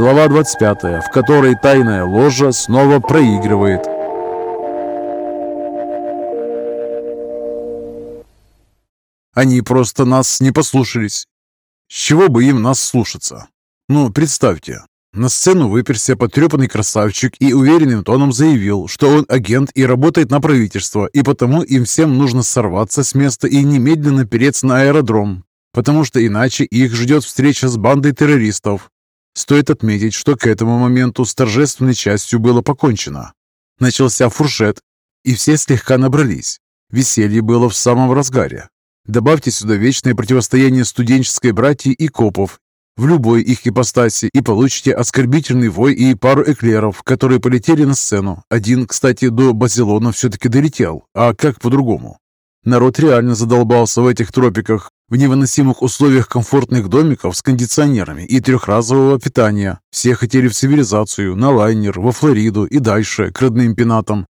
Глава 25, в которой тайная ложа снова проигрывает. Они просто нас не послушались. С чего бы им нас слушаться? Ну, представьте, на сцену выперся потрепанный красавчик и уверенным тоном заявил, что он агент и работает на правительство, и потому им всем нужно сорваться с места и немедленно переться на аэродром, потому что иначе их ждет встреча с бандой террористов. Стоит отметить, что к этому моменту с торжественной частью было покончено. Начался фуршет, и все слегка набрались. Веселье было в самом разгаре. Добавьте сюда вечное противостояние студенческой братьи и копов в любой их ипостаси и получите оскорбительный вой и пару эклеров, которые полетели на сцену. Один, кстати, до Базилона все-таки долетел, а как по-другому? Народ реально задолбался в этих тропиках, в невыносимых условиях комфортных домиков с кондиционерами и трехразового питания. Все хотели в цивилизацию, на лайнер, во Флориду и дальше, к родным пенатам.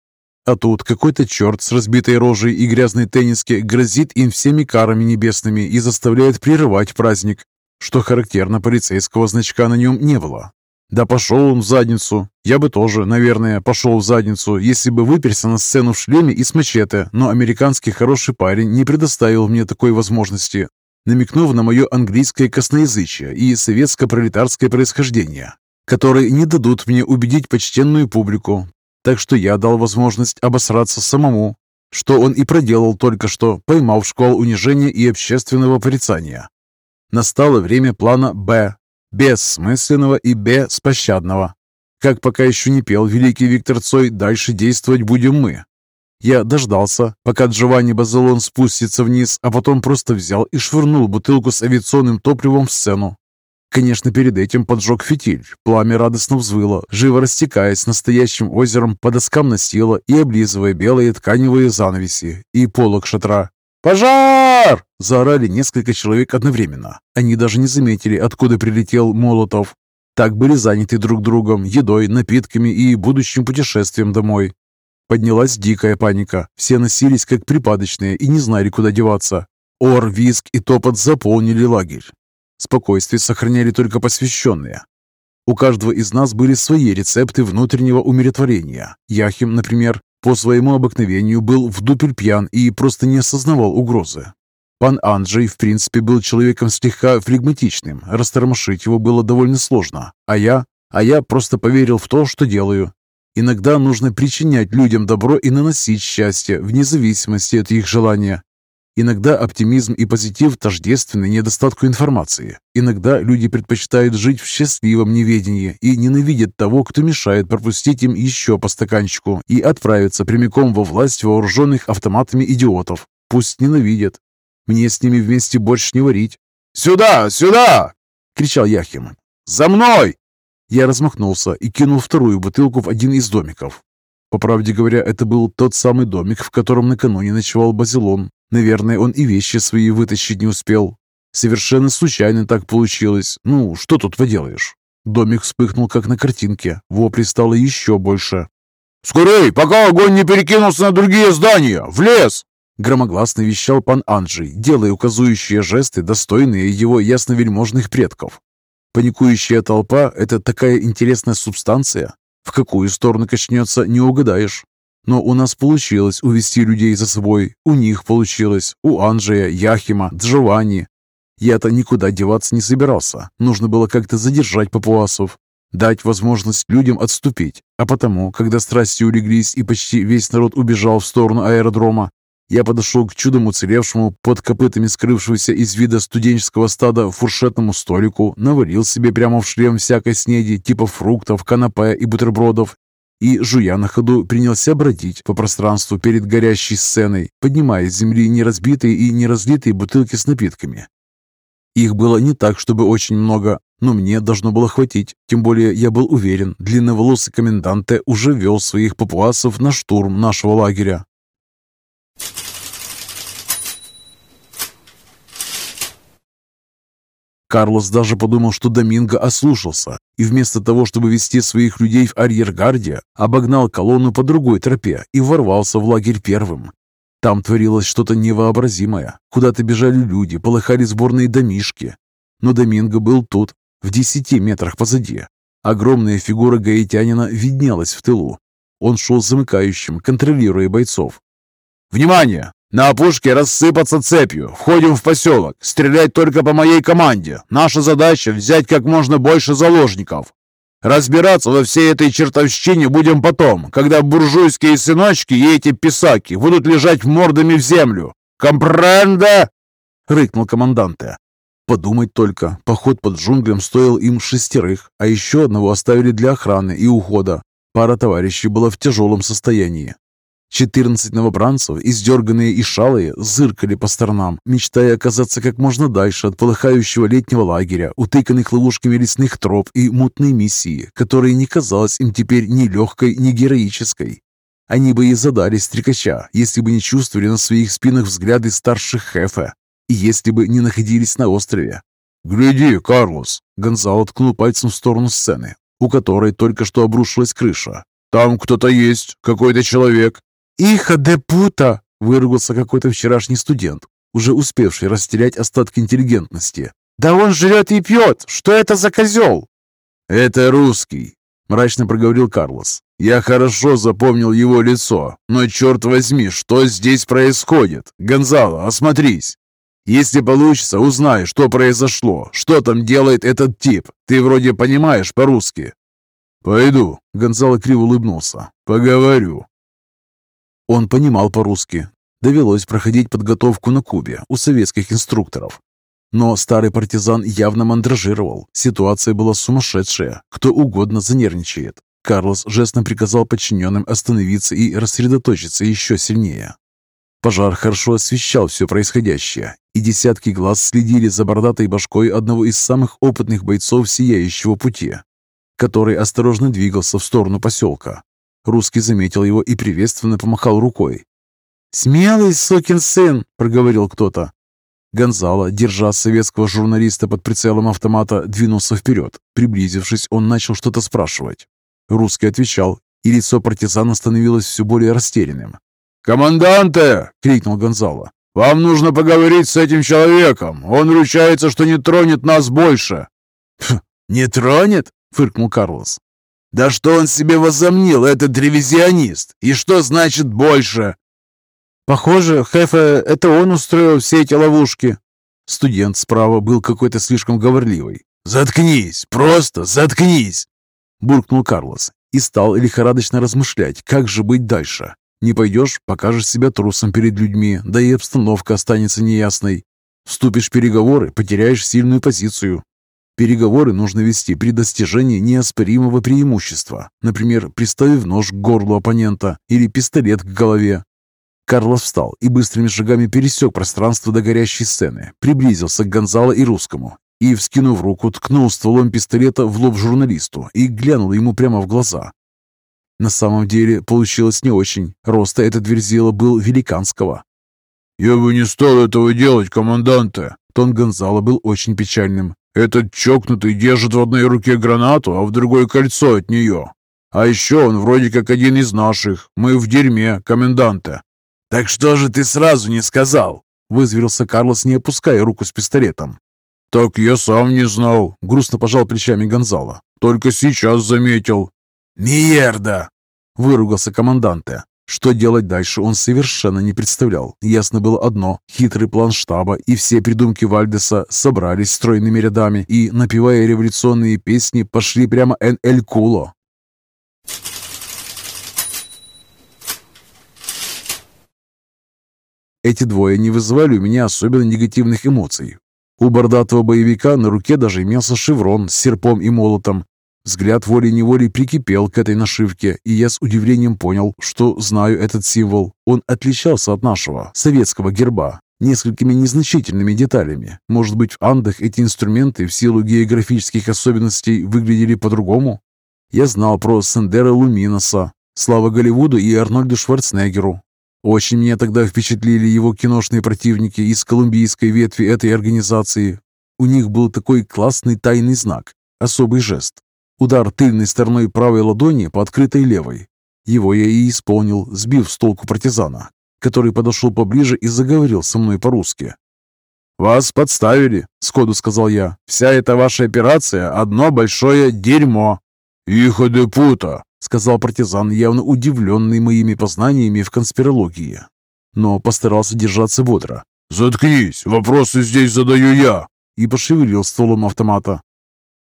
А тут какой-то черт с разбитой рожей и грязной тенниске грозит им всеми карами небесными и заставляет прерывать праздник. Что характерно, полицейского значка на нем не было. Да пошел он в задницу. Я бы тоже, наверное, пошел в задницу, если бы выперся на сцену в шлеме и с мачете, но американский хороший парень не предоставил мне такой возможности, намекнув на мое английское косноязычие и советско-пролетарское происхождение, которые не дадут мне убедить почтенную публику. Так что я дал возможность обосраться самому, что он и проделал только что, поймав школ унижения и общественного порицания. Настало время плана «Б», бессмысленного и беспощадного. Как пока еще не пел великий Виктор Цой, дальше действовать будем мы. Я дождался, пока Джованни Базалон спустится вниз, а потом просто взял и швырнул бутылку с авиационным топливом в сцену. Конечно, перед этим поджег фитиль. Пламя радостно взвыло, живо растекаясь настоящим озером по доскам настила и облизывая белые тканевые занавеси и полок шатра. «Пожар!» – заорали несколько человек одновременно. Они даже не заметили, откуда прилетел Молотов. Так были заняты друг другом, едой, напитками и будущим путешествием домой. Поднялась дикая паника. Все носились как припадочные и не знали, куда деваться. Ор, виск и топот заполнили лагерь. Спокойствие сохраняли только посвященные. У каждого из нас были свои рецепты внутреннего умиротворения. Яхим, например, по своему обыкновению был в дупель пьян и просто не осознавал угрозы. Пан Анджей, в принципе, был человеком слегка флегматичным, растормошить его было довольно сложно, а я, а я просто поверил в то, что делаю. Иногда нужно причинять людям добро и наносить счастье, вне зависимости от их желания. Иногда оптимизм и позитив тождественны недостатку информации. Иногда люди предпочитают жить в счастливом неведении и ненавидят того, кто мешает пропустить им еще по стаканчику и отправиться прямиком во власть вооруженных автоматами идиотов. Пусть ненавидят. Мне с ними вместе больше не варить. «Сюда! Сюда!» — кричал Яхим. «За мной!» Я размахнулся и кинул вторую бутылку в один из домиков. По правде говоря, это был тот самый домик, в котором накануне ночевал Базилон. Наверное, он и вещи свои вытащить не успел. Совершенно случайно так получилось. Ну, что тут поделаешь? Домик вспыхнул, как на картинке. Вопли стало еще больше. «Скорей, пока огонь не перекинулся на другие здания! В лес!» Громогласно вещал пан Анджей, делая указующие жесты, достойные его ясновельможных предков. Паникующая толпа – это такая интересная субстанция. В какую сторону качнется, не угадаешь. Но у нас получилось увести людей за собой. У них получилось. У Анджея, Яхима, Джованни. Я-то никуда деваться не собирался. Нужно было как-то задержать папуасов. Дать возможность людям отступить. А потому, когда страсти улеглись и почти весь народ убежал в сторону аэродрома, я подошел к чудом уцелевшему под копытами скрывшегося из вида студенческого стада фуршетному столику, навалил себе прямо в шлем всякой снеди, типа фруктов, канапе и бутербродов, и, жуя на ходу, принялся бродить по пространству перед горящей сценой, поднимая с земли неразбитые и неразлитые бутылки с напитками. Их было не так, чтобы очень много, но мне должно было хватить. Тем более я был уверен, длинноволосый коменданте уже вел своих папуасов на штурм нашего лагеря. Карлос даже подумал, что Доминго ослушался, и вместо того, чтобы вести своих людей в арьергарде, обогнал колонну по другой тропе и ворвался в лагерь первым. Там творилось что-то невообразимое. Куда-то бежали люди, полыхали сборные домишки. Но Доминго был тут, в десяти метрах позади. Огромная фигура гаитянина виднелась в тылу. Он шел замыкающим, контролируя бойцов. «Внимание! На опушке рассыпаться цепью. Входим в поселок. Стрелять только по моей команде. Наша задача – взять как можно больше заложников. Разбираться во всей этой чертовщине будем потом, когда буржуйские сыночки и эти писаки будут лежать мордами в землю. Компренда!» – рыкнул команданте. Подумать только, поход под джунглям стоил им шестерых, а еще одного оставили для охраны и ухода. Пара товарищей была в тяжелом состоянии. Четырнадцать новобранцев, издерганные и шалые, зыркали по сторонам, мечтая оказаться как можно дальше от полыхающего летнего лагеря, утыканных ловушками лесных троп и мутной миссии, которая не казалась им теперь ни легкой, ни героической. Они бы и задали стрекача, если бы не чувствовали на своих спинах взгляды старших хефа, и если бы не находились на острове. «Гляди, Карлос!» Гонзало ткнул пальцем в сторону сцены, у которой только что обрушилась крыша. «Там кто-то есть, какой-то человек, «Иха де пута!» – выругался какой-то вчерашний студент, уже успевший растерять остатки интеллигентности. «Да он жрет и пьет! Что это за козел?» «Это русский», – мрачно проговорил Карлос. «Я хорошо запомнил его лицо, но черт возьми, что здесь происходит? Гонзало, осмотрись!» Если получится, узнай, что произошло, что там делает этот тип. Ты вроде понимаешь по-русски». «Пойду», — Гонзало криво улыбнулся. «Поговорю. Он понимал по-русски. Довелось проходить подготовку на Кубе у советских инструкторов. Но старый партизан явно мандражировал. Ситуация была сумасшедшая. Кто угодно занервничает. Карлос жестом приказал подчиненным остановиться и рассредоточиться еще сильнее. Пожар хорошо освещал все происходящее, и десятки глаз следили за бордатой башкой одного из самых опытных бойцов Сияющего пути, который осторожно двигался в сторону поселка. Русский заметил его и приветственно помахал рукой. «Смелый сукин сын!» – проговорил кто-то. Гонзало, держа советского журналиста под прицелом автомата, двинулся вперед. Приблизившись, он начал что-то спрашивать. Русский отвечал, и лицо партизана становилось все более растерянным. «Команданте!» — крикнул Гонзало. «Вам нужно поговорить с этим человеком. Он ручается, что не тронет нас больше». «Не тронет?» — фыркнул Карлос. Да что он себе возомнил, этот ревизионист? И что значит больше? Похоже, Хефе, это он устроил все эти ловушки. Студент справа был какой-то слишком говорливый. «Заткнись! Просто заткнись!» Буркнул Карлос и стал лихорадочно размышлять, как же быть дальше. Не пойдешь, покажешь себя трусом перед людьми, да и обстановка останется неясной. Вступишь в переговоры, потеряешь сильную позицию. Переговоры нужно вести при достижении неоспоримого преимущества, например, приставив нож к горлу оппонента или пистолет к голове. Карлос встал и быстрыми шагами пересек пространство до горящей сцены, приблизился к Гонзало и Русскому и, вскинув руку, ткнул стволом пистолета в лоб журналисту и глянул ему прямо в глаза. На самом деле получилось не очень. Роста этот верзила был великанского. «Я бы не стал этого делать, команданте!» Тон Гонзало был очень печальным. Этот чокнутый держит в одной руке гранату, а в другой кольцо от нее. А еще он вроде как один из наших. Мы в дерьме, коменданта». «Так что же ты сразу не сказал?» Вызверился Карлос, не опуская руку с пистолетом. «Так я сам не знал», — грустно пожал плечами Гонзало. «Только сейчас заметил». «Миерда!» — выругался команданте. Что делать дальше, он совершенно не представлял. Ясно было одно – хитрый план штаба и все придумки Вальдеса собрались стройными рядами и, напевая революционные песни, пошли прямо эн эль куло. Эти двое не вызывали у меня особенно негативных эмоций. У бордатого боевика на руке даже имелся шеврон с серпом и молотом, Взгляд волей-неволей прикипел к этой нашивке, и я с удивлением понял, что знаю этот символ. Он отличался от нашего, советского герба, несколькими незначительными деталями. Может быть, в Андах эти инструменты в силу географических особенностей выглядели по-другому? Я знал про Сендера Луминоса, слава Голливуду и Арнольду Шварценеггеру. Очень меня тогда впечатлили его киношные противники из колумбийской ветви этой организации. У них был такой классный тайный знак, особый жест. Удар тыльной стороной правой ладони по открытой левой. Его я и исполнил, сбив с толку партизана, который подошел поближе и заговорил со мной по-русски. «Вас подставили», — сходу сказал я. «Вся эта ваша операция — одно большое дерьмо. «Ихо де пута», — сказал партизан, явно удивленный моими познаниями в конспирологии, но постарался держаться бодро. «Заткнись, вопросы здесь задаю я!» и пошевелил стволом автомата.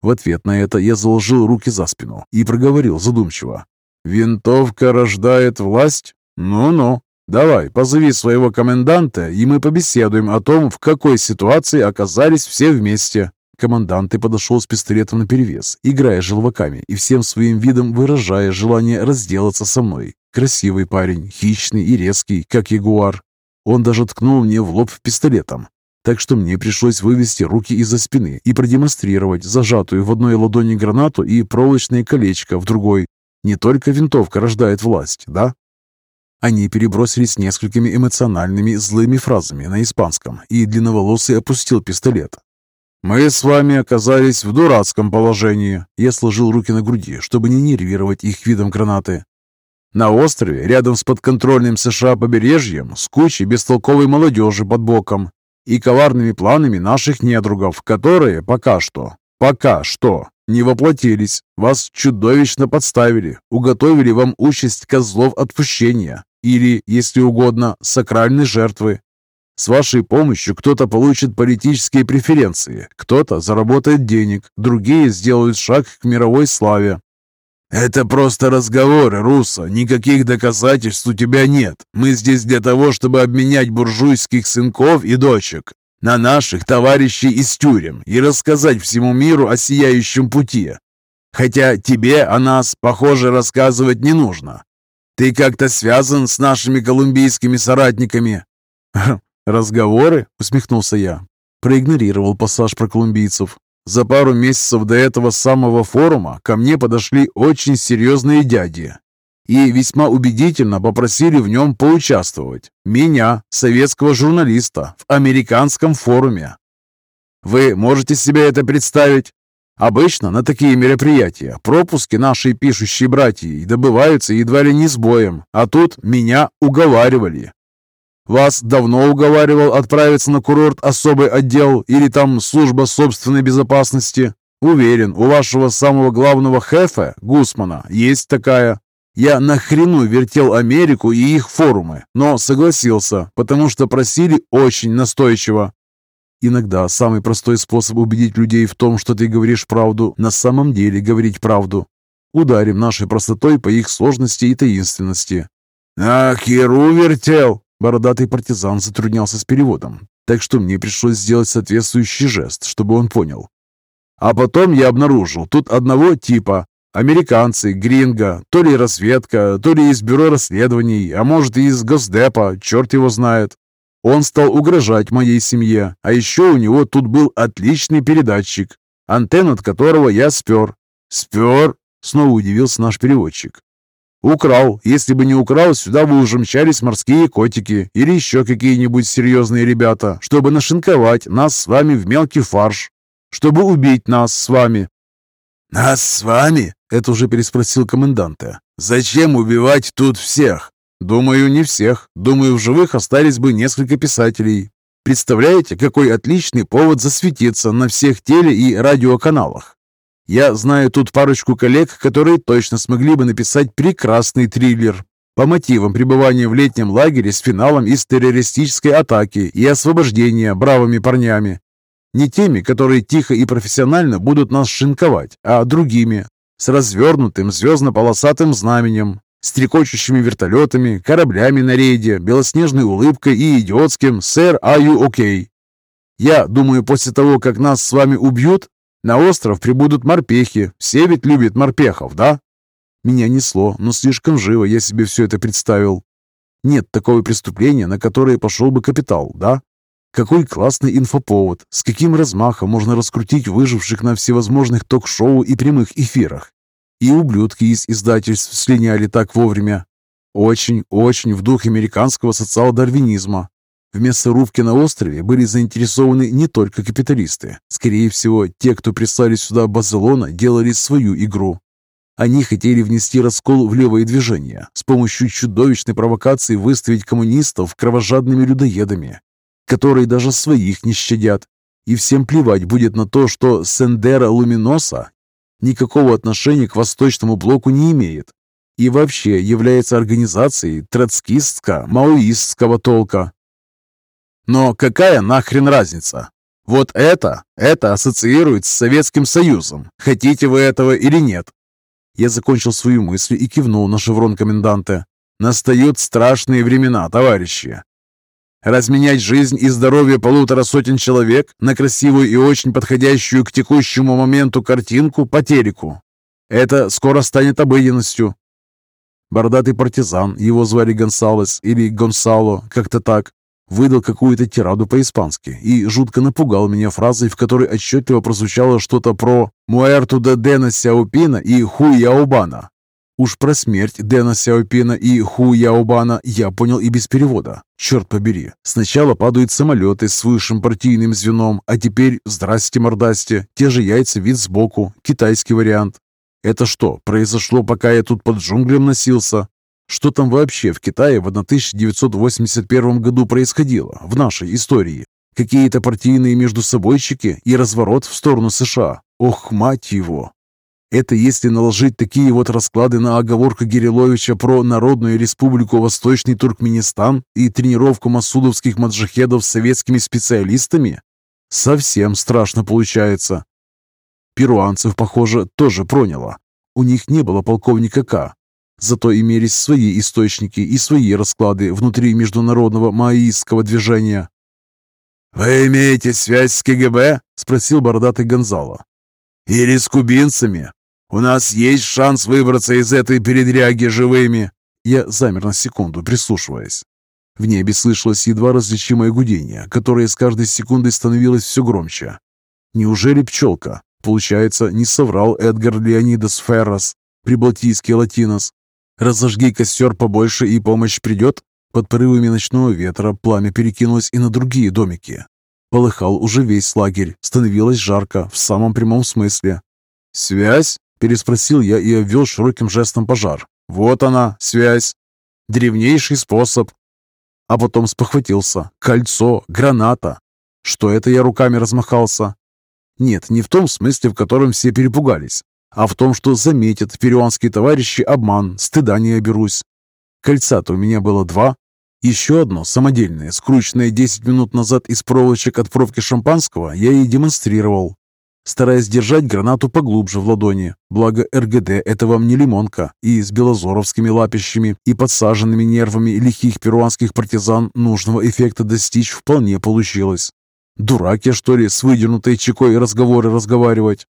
В ответ на это я заложил руки за спину и проговорил задумчиво. «Винтовка рождает власть? Ну-ну, давай, позови своего коменданта, и мы побеседуем о том, в какой ситуации оказались все вместе». Командант и подошел с пистолетом наперевес, играя желваками и всем своим видом выражая желание разделаться со мной. Красивый парень, хищный и резкий, как ягуар. Он даже ткнул мне в лоб пистолетом, так что мне пришлось вывести руки из-за спины и продемонстрировать зажатую в одной ладони гранату и проволочное колечко в другой. Не только винтовка рождает власть, да? Они перебросились несколькими эмоциональными злыми фразами на испанском, и длинноволосый опустил пистолет. «Мы с вами оказались в дурацком положении». Я сложил руки на груди, чтобы не нервировать их видом гранаты. На острове, рядом с подконтрольным США побережьем, с кучей бестолковой молодежи под боком и коварными планами наших недругов, которые пока что, пока что не воплотились. Вас чудовищно подставили, уготовили вам участь козлов отпущения или, если угодно, сакральной жертвы. С вашей помощью кто-то получит политические преференции, кто-то заработает денег, другие сделают шаг к мировой славе. «Это просто разговоры, Руссо. Никаких доказательств у тебя нет. Мы здесь для того, чтобы обменять буржуйских сынков и дочек на наших товарищей из тюрем и рассказать всему миру о сияющем пути. Хотя тебе о нас, похоже, рассказывать не нужно. Ты как-то связан с нашими колумбийскими соратниками?» «Разговоры?» — усмехнулся я. Проигнорировал пассаж про колумбийцев. За пару месяцев до этого самого форума ко мне подошли очень серьезные дяди и весьма убедительно попросили в нем поучаствовать. Меня, советского журналиста, в американском форуме. Вы можете себе это представить? Обычно на такие мероприятия пропуски нашей пишущей братьи добываются едва ли не с боем, а тут меня уговаривали. Вас давно уговаривал отправиться на курорт особый отдел или там служба собственной безопасности? Уверен, у вашего самого главного хефа, Гусмана, есть такая. Я нахрену вертел Америку и их форумы, но согласился, потому что просили очень настойчиво. Иногда самый простой способ убедить людей в том, что ты говоришь правду, на самом деле говорить правду. Ударим нашей простотой по их сложности и таинственности. «Ах, Херу вертел!» Бородатый партизан затруднялся с переводом, так что мне пришлось сделать соответствующий жест, чтобы он понял. А потом я обнаружил тут одного типа. Американцы, гринго, то ли разведка, то ли из бюро расследований, а может и из Госдепа, черт его знает. Он стал угрожать моей семье, а еще у него тут был отличный передатчик, антенну от которого я спер. «Спер?» — снова удивился наш переводчик. Украл. Если бы не украл, сюда бы уже мчались морские котики или еще какие-нибудь серьезные ребята, чтобы нашинковать нас с вами в мелкий фарш, чтобы убить нас с вами». «Нас с вами?» — это уже переспросил коменданта. «Зачем убивать тут всех?» «Думаю, не всех. Думаю, в живых остались бы несколько писателей. Представляете, какой отличный повод засветиться на всех теле- и радиоканалах? Я знаю тут парочку коллег, которые точно смогли бы написать прекрасный триллер по мотивам пребывания в летнем лагере с финалом из террористической атаки и освобождения бравыми парнями. Не теми, которые тихо и профессионально будут нас шинковать, а другими, с развернутым звездно-полосатым знаменем, стрекочущими вертолетами, кораблями на рейде, белоснежной улыбкой и идиотским «Сэр, are you okay?». Я думаю, после того, как нас с вами убьют, на остров прибудут морпехи. Все ведь любят морпехов, да? Меня несло, но слишком живо я себе все это представил. Нет такого преступления, на которое пошел бы капитал, да? Какой классный инфоповод, с каким размахом можно раскрутить выживших на всевозможных ток-шоу и прямых эфирах. И ублюдки из издательств слиняли так вовремя. Очень-очень в дух американского социал-дарвинизма. В мясорубке на острове были заинтересованы не только капиталисты. Скорее всего, те, кто прислали сюда Базелона, делали свою игру. Они хотели внести раскол в левое движение, с помощью чудовищной провокации выставить коммунистов кровожадными людоедами, которые даже своих не щадят. И всем плевать будет на то, что Сендера Луминоса никакого отношения к Восточному блоку не имеет и вообще является организацией троцкистско-маоистского толка. Но какая нахрен разница? Вот это, это ассоциируется с Советским Союзом, хотите вы этого или нет. Я закончил свою мысль и кивнул на шеврон коменданта. Настают страшные времена, товарищи. Разменять жизнь и здоровье полутора сотен человек на красивую и очень подходящую к текущему моменту картинку по телеку. Это скоро станет обыденностью. Бородатый партизан, его звали Гонсалес или Гонсало, как-то так, выдал какую-то тираду по-испански и жутко напугал меня фразой, в которой отчетливо прозвучало что-то про «Муэрту де Дена Сяопина» и «Ху Яобана». Уж про смерть Дэна Сяопина и Ху Яобана я понял и без перевода. Черт побери, сначала падают самолеты с высшим партийным звеном, а теперь, здрасте-мордасте, те же яйца вид сбоку, китайский вариант. Это что, произошло, пока я тут под джунглем носился? Что там вообще в Китае в 1981 году происходило, в нашей истории? Какие-то партийные междусобойчики и разворот в сторону США? Ох, мать его! Это если наложить такие вот расклады на оговорку Гириловича про Народную Республику Восточный Туркменистан и тренировку масудовских маджахедов с советскими специалистами? Совсем страшно получается. Перуанцев, похоже, тоже проняло. У них не было полковника К. Зато имелись свои источники и свои расклады внутри международного маоистского движения. «Вы имеете связь с КГБ?» – спросил бородатый Гонзало. «Или с кубинцами? У нас есть шанс выбраться из этой передряги живыми!» Я замер на секунду, прислушиваясь. В небе слышалось едва различимое гудение, которое с каждой секундой становилось все громче. Неужели пчелка? Получается, не соврал Эдгар Леонидас Феррос, прибалтийский латинос. Разожги костер побольше и помощь придет? Под порывами ночного ветра пламя перекинулось и на другие домики. Полыхал уже весь лагерь, становилось жарко, в самом прямом смысле. «Связь?» Переспросил я и обвел широким жестом пожар. «Вот она, связь! Древнейший способ!» А потом спохватился. «Кольцо! Граната!» Что это я руками размахался? Нет, не в том смысле, в котором все перепугались, а в том, что заметят перуанские товарищи обман, стыда не оберусь. Кольца-то у меня было два. Еще одно, самодельное, скрученное 10 минут назад из проволочек от пробки шампанского, я и демонстрировал стараясь держать гранату поглубже в ладони. Благо РГД – это вам не лимонка, и с белозоровскими лапищами и подсаженными нервами лихих перуанских партизан нужного эффекта достичь вполне получилось. Дурак я, что ли, с выдернутой чекой разговоры разговаривать?